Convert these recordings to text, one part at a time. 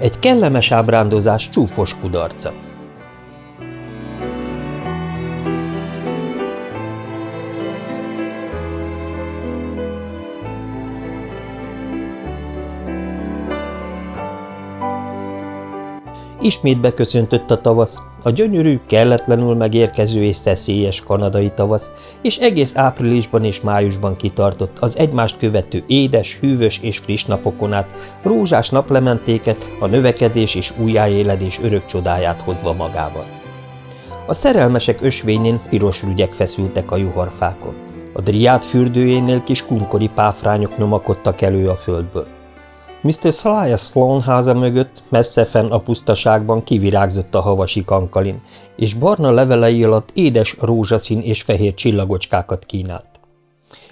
Egy kellemes ábrándozás csúfos kudarca. Ismét beköszöntött a tavasz, a gyönyörű, kelletlenül megérkező és szeszélyes kanadai tavasz, és egész áprilisban és májusban kitartott az egymást követő édes, hűvös és friss napokon át, rózsás naplementéket, a növekedés és újjáéledés örök csodáját hozva magával. A szerelmesek ösvényén piros rügyek feszültek a juharfákon. A driát fürdőjénél kis kunkori páfrányok nyomakodtak elő a földből. Mr. Slias Sloan háza mögött, messze fenn a pusztaságban kivirágzott a havasi kankalin, és barna levelei alatt édes rózsaszín és fehér csillagocskákat kínált.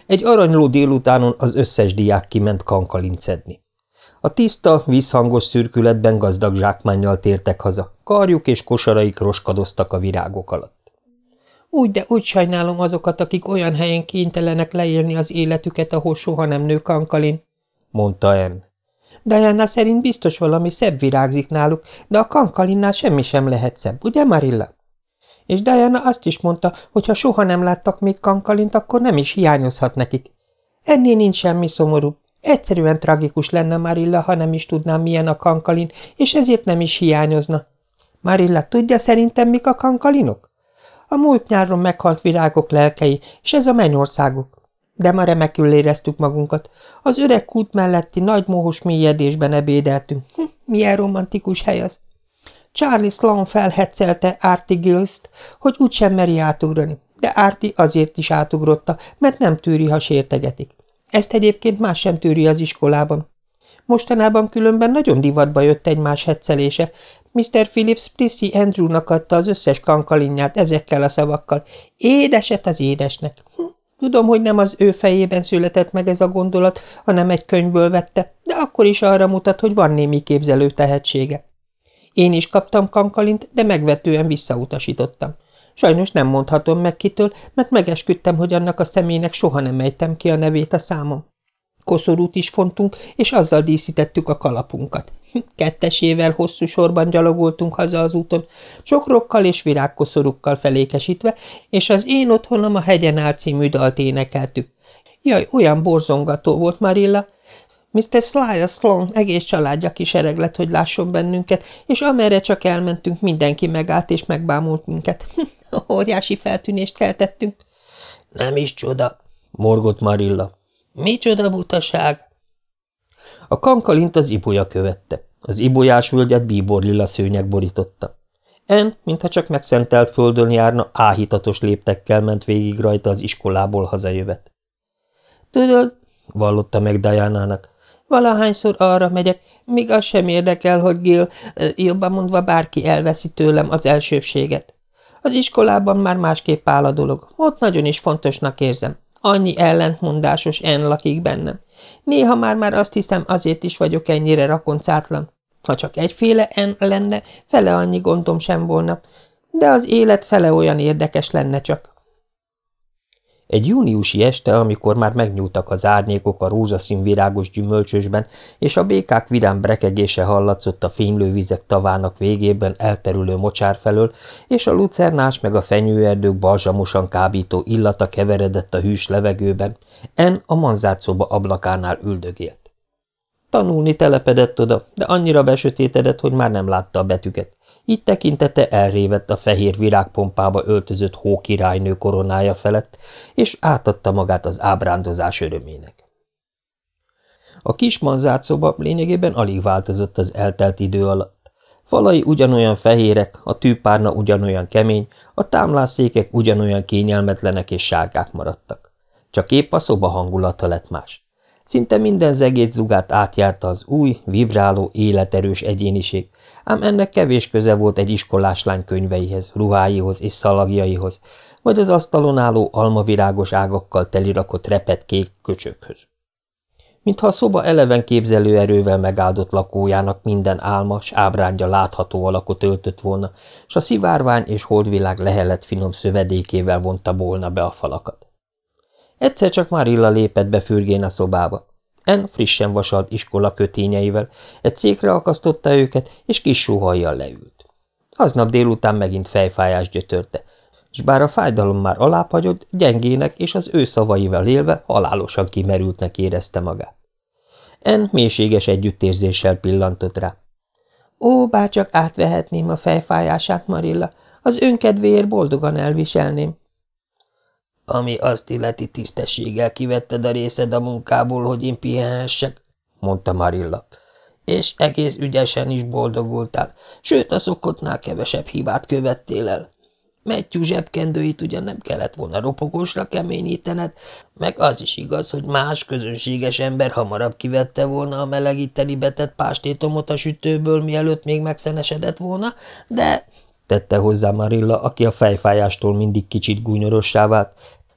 Egy aranyló délutánon az összes diák kiment kankalin szedni. A tiszta, vízhangos szürkületben gazdag zsákmánnyal tértek haza, karjuk és kosaraik roskadoztak a virágok alatt. Úgy, de úgy sajnálom azokat, akik olyan helyen kénytelenek leélni az életüket, ahol soha nem nő kankalin, mondta Anne. Diana szerint biztos valami szebb virágzik náluk, de a kankalinnál semmi sem lehet szebb, ugye Marilla? És Diana azt is mondta, hogy ha soha nem láttak még kankalint, akkor nem is hiányozhat nekik. Ennél nincs semmi szomorú. Egyszerűen tragikus lenne Marilla, ha nem is tudnám, milyen a kankalin, és ezért nem is hiányozna. Marilla, tudja szerintem, mik a kankalinok? A múlt nyáron meghalt virágok lelkei, és ez a mennyországuk. De ma remekül éreztük magunkat. Az öreg kút melletti nagy mohos mélyedésben ebédeltünk. Hm, milyen romantikus hely az. Charlie Sloan felhetszelte Artie Gills-t, hogy úgysem meri átugrani, de Artie azért is átugrotta, mert nem tűri, ha sértegetik. Ezt egyébként más sem tűri az iskolában. Mostanában különben nagyon divatba jött egymás hetszelése. Mr. Phillips Prissy Andrewnak adta az összes kankalinját ezekkel a szavakkal. Édeset az édesnek. Hm, Tudom, hogy nem az ő fejében született meg ez a gondolat, hanem egy könyvből vette, de akkor is arra mutat, hogy van némi képzelő tehetsége. Én is kaptam kankalint, de megvetően visszautasítottam. Sajnos nem mondhatom meg kitől, mert megesküdtem, hogy annak a személynek soha nem ejtem ki a nevét a számom. Koszorút is fontunk, és azzal díszítettük a kalapunkat. Kettesével hosszú sorban gyalogoltunk haza az úton, csokrokkal és virágkoszorúkkal felékesítve, és az én otthonom a hegyen áll című dalt énekeltük. Jaj, olyan borzongató volt, Marilla! Mr. Sly Sloan egész családja kisereg lett, hogy lásson bennünket, és amerre csak elmentünk, mindenki megállt és megbámult minket. Óriási feltűnést keltettünk. Nem is csoda, morgott Marilla. Micsoda butaság! A kankalint az ibolya követte. Az ibolyás völgyet bíborlila szőnyeg borította. En, mintha csak megszentelt földön járna, áhítatos léptekkel ment végig rajta az iskolából hazajövet. Tudod, vallotta meg Diana-nak, valahányszor arra megyek, míg az sem érdekel, hogy Gil, jobban mondva bárki elveszi tőlem az elsőbséget. Az iskolában már másképp áll a dolog, ott nagyon is fontosnak érzem. Annyi ellentmondásos en lakik bennem. Néha már-már azt hiszem, azért is vagyok ennyire rakoncátlan. Ha csak egyféle en lenne, fele annyi gondom sem volna, de az élet fele olyan érdekes lenne csak. Egy júniusi este, amikor már megnyúltak az árnyékok a rózsaszín virágos gyümölcsösben, és a békák vidám brekegése hallatszott a fénylő vizek tavának végében elterülő mocsár felől, és a lucernás meg a fenyőerdők balzsamosan kábító illata keveredett a hűs levegőben, En a manzát ablakánál üldögélt. Tanulni telepedett oda, de annyira besötétedett, hogy már nem látta a betűket. Így tekintete elrévett a fehér virágpompába öltözött hókirálynő koronája felett, és átadta magát az ábrándozás örömének. A kis manzátszoba lényegében alig változott az eltelt idő alatt. Falai ugyanolyan fehérek, a tűpárna ugyanolyan kemény, a támlászékek ugyanolyan kényelmetlenek és sárgák maradtak. Csak épp a szoba hangulata lett más. Szinte minden zegét zugát átjárta az új, vibráló, életerős egyéniség, ám ennek kevés köze volt egy iskolás lány könyveihez, ruháihoz és szalagjaihoz, vagy az asztalon álló almavirágos ágakkal telirakott repet kék köcsökhöz. Mintha a szoba eleven képzelőerővel megáldott lakójának minden álmas ábrándja látható alakot öltött volna, s a szivárvány és holdvilág lehelet finom szövedékével vonta volna be a falakat. Egyszer csak Marilla lépett be fürgén a szobába. En frissen vasalt iskola kötényeivel, egy székre akasztotta őket, és kis sóhajjal leült. Aznap délután megint fejfájás gyötörte, s bár a fájdalom már alábbhagyott, gyengének és az ő szavaival élve halálosan kimerültnek érezte magát. En mélységes együttérzéssel pillantott rá. Ó, bárcsak átvehetném a fejfájását, Marilla, az önkedvéért boldogan elviselném. Ami azt illeti tisztességgel kivetted a részed a munkából, hogy én pihenhessek, mondta Marilla. És egész ügyesen is boldogultál, sőt a szokottnál kevesebb hibát követtél el. Matthew zsebkendőit ugyan nem kellett volna ropogósra keményítened, meg az is igaz, hogy más közönséges ember hamarabb kivette volna a melegíteni betett pástétomot a sütőből, mielőtt még megszenesedett volna, de tette hozzá Marilla, aki a fejfájástól mindig kicsit gúnyorossá vált.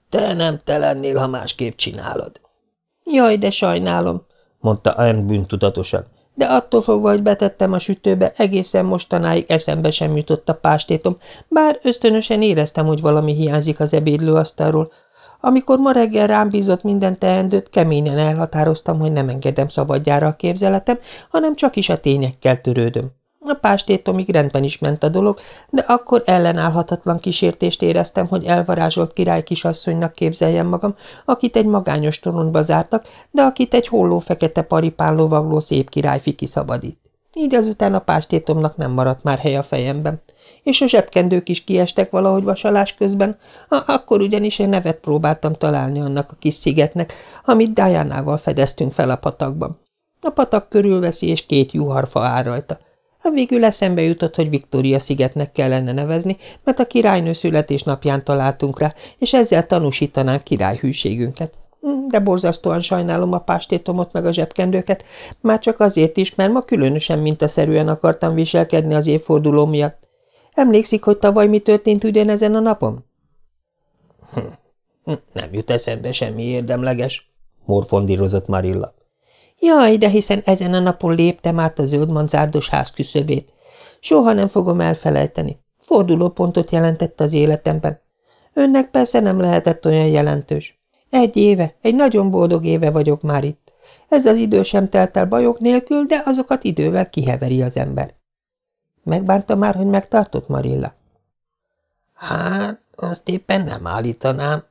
Te nem te lennél, ha másképp csinálod. Jaj, de sajnálom, mondta Anne bűntudatosan de attól fogva, hogy betettem a sütőbe, egészen mostanáig eszembe sem jutott a pástétom, bár ösztönösen éreztem, hogy valami hiányzik az ebédlőasztalról. Amikor ma reggel rám bízott minden teendőt, keményen elhatároztam, hogy nem engedem szabadjára a képzeletem, hanem csak is a tényekkel törődöm. A pástétomig rendben is ment a dolog, de akkor ellenállhatatlan kísértést éreztem, hogy elvarázsolt király kisasszonynak képzeljem magam, akit egy magányos toronyba zártak, de akit egy holló fekete paripán lovagló szép királyfi kiszabadít. Így azután a pástétomnak nem maradt már hely a fejemben, és a zsebkendők is kiestek valahogy vasalás közben, akkor ugyanis egy nevet próbáltam találni annak a kis szigetnek, amit Diana-val fedeztünk fel a patakban. A patak körülveszi, és két juharfa áll rajta. A végül eszembe jutott, hogy Viktória szigetnek kellene nevezni, mert a királynő születésnapján találtunk rá, és ezzel tanúsítanánk királyhűségünket. De borzasztóan sajnálom a pástétomot meg a zsebkendőket, már csak azért is, mert ma különösen mintaszerűen akartam viselkedni az évforduló miatt. Emlékszik, hogy tavaly mi történt ugyanezen a napon? Hm nem jut eszembe semmi érdemleges, morfondírozott Marilla. Jaj, de hiszen ezen a napon léptem át a zöld ház küszöbét. Soha nem fogom elfelejteni. Fordulópontot jelentett az életemben. Önnek persze nem lehetett olyan jelentős. Egy éve, egy nagyon boldog éve vagyok már itt. Ez az idő sem telt el bajok nélkül, de azokat idővel kiheveri az ember. Megbánta már, hogy megtartott Marilla? Hát, azt éppen nem állítanám,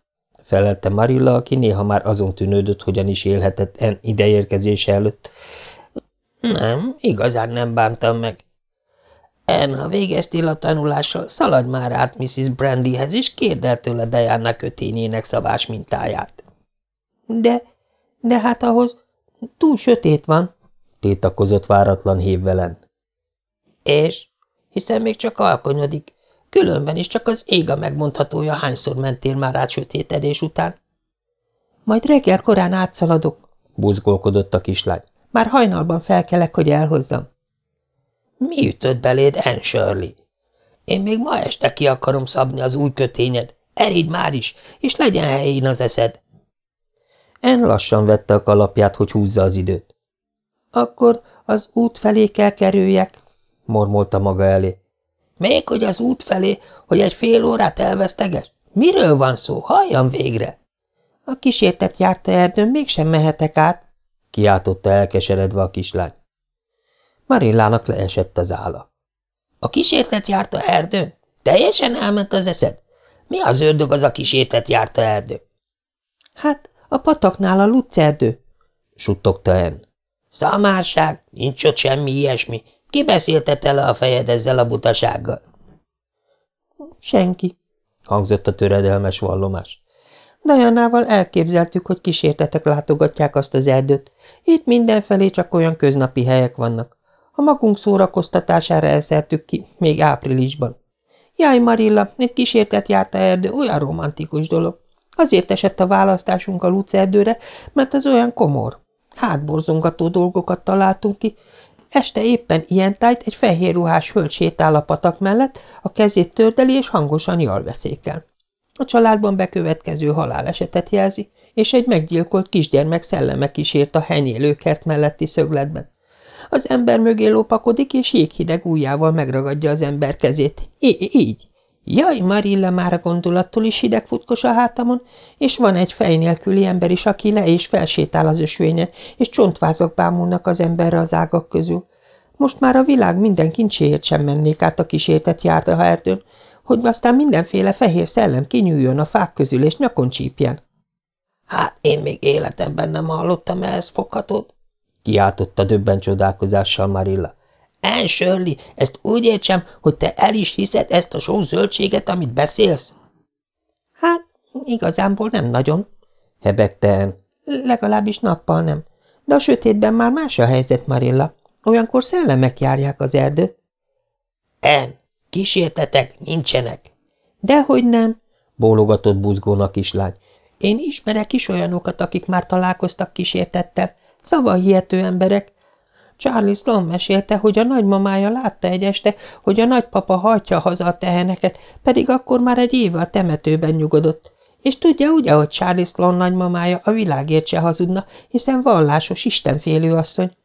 felelte Marilla, aki néha már azon tűnődött, hogyan is élhetett en ideérkezése előtt. Nem, igazán nem bántam meg. En, ha végeztél a tanulással, szaladj már át Mrs. Brandyhez, és kérd el tőle Diana kötényének szabás mintáját. De, de hát ahhoz túl sötét van, tétakozott váratlan hívvelen. És? Hiszen még csak alkonyodik. Különben is csak az ég a megmondhatója, hányszor mentél már át sötétedés után. Majd reggel korán átszaladok, buzgolkodott a kislány. Már hajnalban felkelek, hogy elhozzam. Mi ütött beléd, Anne Shirley? Én még ma este ki akarom szabni az új kötényed. Erid már is, és legyen helyén az eszed. En lassan vette a kalapját, hogy húzza az időt. Akkor az út felé kell kerüljek, mormolta maga elé. Még hogy az út felé, hogy egy fél órát elveszteges? Miről van szó? Halljam végre! A kísértet járta erdőn, mégsem mehetek át, kiáltotta elkeseredve a kislány. Marillának leesett az álla. A kísértet járta erdőn? Teljesen elment az eszed? Mi az ördög az a kísértet járta erdő? Hát, a pataknál a lucerdő, suttogta En. Szamárság, nincs ott semmi ilyesmi. Ki beszélte tele a fejed ezzel a butasággal? Senki, hangzott a töredelmes vallomás. Dajanával elképzeltük, hogy kísértetek látogatják azt az erdőt. Itt mindenfelé csak olyan köznapi helyek vannak. A magunk szórakoztatására elszertük ki, még áprilisban. Jaj, Marilla, egy kísértet járt a erdő, olyan romantikus dolog. Azért esett a választásunk a lucerdőre, mert az olyan komor. Hátborzongató dolgokat találtunk ki, Este éppen ilyen tájt egy fehér ruhás hölgy sétál a patak mellett, a kezét tördeli és hangosan jalveszékel. A családban bekövetkező halálesetet jelzi, és egy meggyilkolt kisgyermek szelleme kísért a henyélőkert melletti szögletben. Az ember mögé lopakodik, és jéghideg ujjával megragadja az ember kezét. I így, Jaj, Marilla, már a gondolattól is hidegfutkos a hátamon, és van egy fej nélküli ember is, aki le és felsétál az ösvényen, és csontvázak bámulnak az emberre az ágak közül. Most már a világ minden kincséért sem mennék át a kísértet járt a erdőn, hogy aztán mindenféle fehér szellem kinyújjon a fák közül, és nyakon csípjen. Hát én még életemben nem hallottam ehhez foghatót, kiáltotta döbben csodálkozással Marilla. En Shirley, ezt úgy értsem, hogy te el is hiszed ezt a sós zöldséget, amit beszélsz? Hát, igazából nem nagyon, hebegte En. Legalábbis nappal nem. De a sötétben már más a helyzet, Marilla. Olyankor szellemek járják az erdőt. En, kísértetek nincsenek. Dehogy nem, bólogatott buzgón a kislány. Én ismerek is olyanokat, akik már találkoztak kísértettel. Szavahihető emberek. Charlie Sloan mesélte, hogy a nagymamája látta egy este, hogy a nagypapa hajtja haza a teheneket, pedig akkor már egy éve a temetőben nyugodott. És tudja ugye, hogy Charlie Sloan nagymamája a világért se hazudna, hiszen vallásos, istenfélő asszony.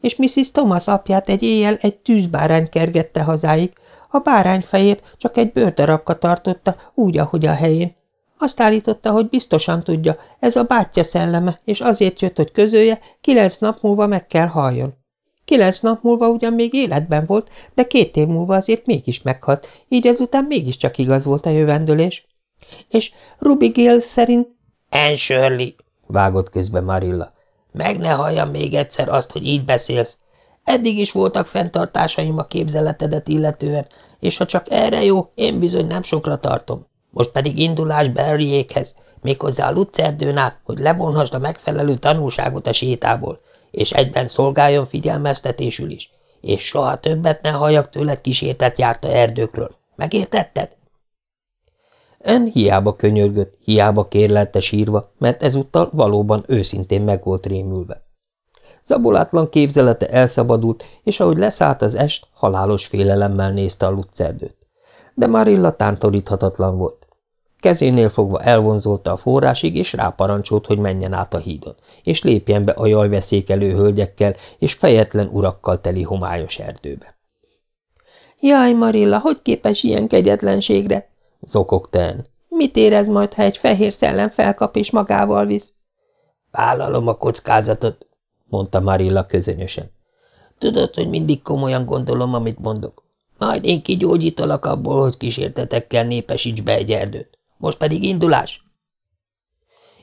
És Mrs. Thomas apját egy éjjel egy tűzbárány kergette hazáig. A bárány fejét csak egy bőrdarabka tartotta, úgy, ahogy a helyén. Azt állította, hogy biztosan tudja, ez a bátyja szelleme, és azért jött, hogy közölje, kilenc nap múlva meg kell halljon. Kilenc nap múlva ugyan még életben volt, de két év múlva azért mégis meghalt, így ezután mégiscsak igaz volt a jövendőlés. És Ruby Gill szerint... En Shirley, vágott közbe Marilla. Meg ne halljam még egyszer azt, hogy így beszélsz. Eddig is voltak fenntartásaim a képzeletedet illetően, és ha csak erre jó, én bizony nem sokra tartom. Most pedig indulás Barryékhez, méghozzá a Lucerdőn át, hogy levonhasd a megfelelő tanulságot a sétából, és egyben szolgáljon figyelmeztetésül is, és soha többet ne halljak tőled kísértet járta erdőkről. Megértetted? Ön hiába könyörgött, hiába kérlelte sírva, mert ezúttal valóban őszintén meg volt rémülve. Zabolátlan képzelete elszabadult, és ahogy leszállt az est, halálos félelemmel nézte a lucerdőt. De Marilla tántoríthatatlan volt. Kezénél fogva elvonzolta a forrásig, és ráparancsolt, hogy menjen át a hídon, és lépjen be a jajveszékelő hölgyekkel és fejetlen urakkal teli homályos erdőbe. – Jaj, Marilla, hogy képes ilyen kegyetlenségre? – zokogta Mit érez majd, ha egy fehér szellem felkap és magával visz? – Vállalom a kockázatot – mondta Marilla közönösen. – Tudod, hogy mindig komolyan gondolom, amit mondok. Majd én kigyógyítalak abból, hogy kísértetekkel népesíts be egy erdőt. Most pedig indulás!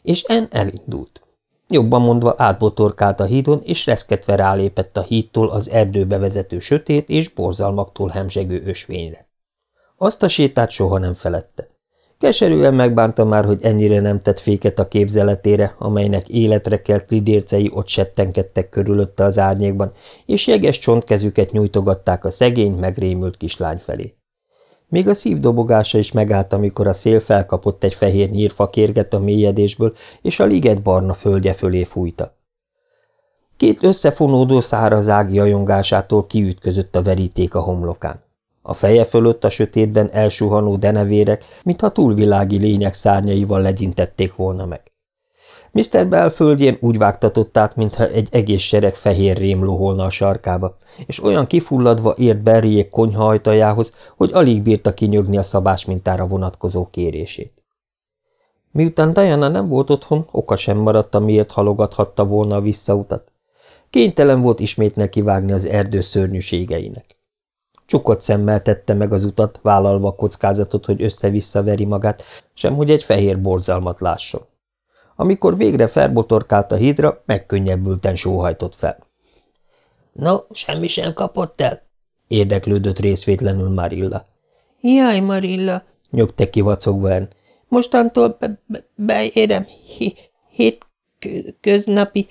És En elindult. Jobban mondva átbotorkált a hídon, és reszketve rálépett a hídtól az erdőbe vezető sötét és borzalmaktól hemzsegő ösvényre. Azt a sétát soha nem felette. Keserűen megbánta már, hogy ennyire nem tett féket a képzeletére, amelynek életre kelt lidércei ott settenkedtek körülötte az árnyékban, és jeges csontkezüket nyújtogatták a szegény, megrémült kislány felé. Még a szívdobogása is megállt, amikor a szél felkapott egy fehér nyírfakérget a mélyedésből, és a liget barna földje fölé fújta. Két összefonódó száraz ág jajongásától kiütközött a veríték a homlokán. A feje fölött a sötétben elsuhanó denevérek, mintha túlvilági lények szárnyaival legyintették volna meg. Mr. Bell földjén úgy vágtatott át, mintha egy egész sereg fehér rém loholna a sarkába, és olyan kifulladva ért Berriék konyha ajtajához, hogy alig bírta kinyögni a szabás mintára vonatkozó kérését. Miután Diana nem volt otthon, oka sem maradt, amiért halogathatta volna a visszautat. Kénytelen volt ismét nekivágni az erdő szörnyűségeinek. Csukott szemmel tette meg az utat, vállalva a kockázatot, hogy össze-vissza veri magát, sem hogy egy fehér borzalmat lásson. Amikor végre felbotorkált a hídra, megkönnyebbülten sóhajtott fel. – No, semmi sem kapott el? – érdeklődött részvétlenül Marilla. – Jaj, Marilla! – nyögte kivacogva en. – Mostantól be be beérem hét köznapi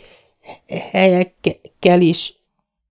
helyekkel is.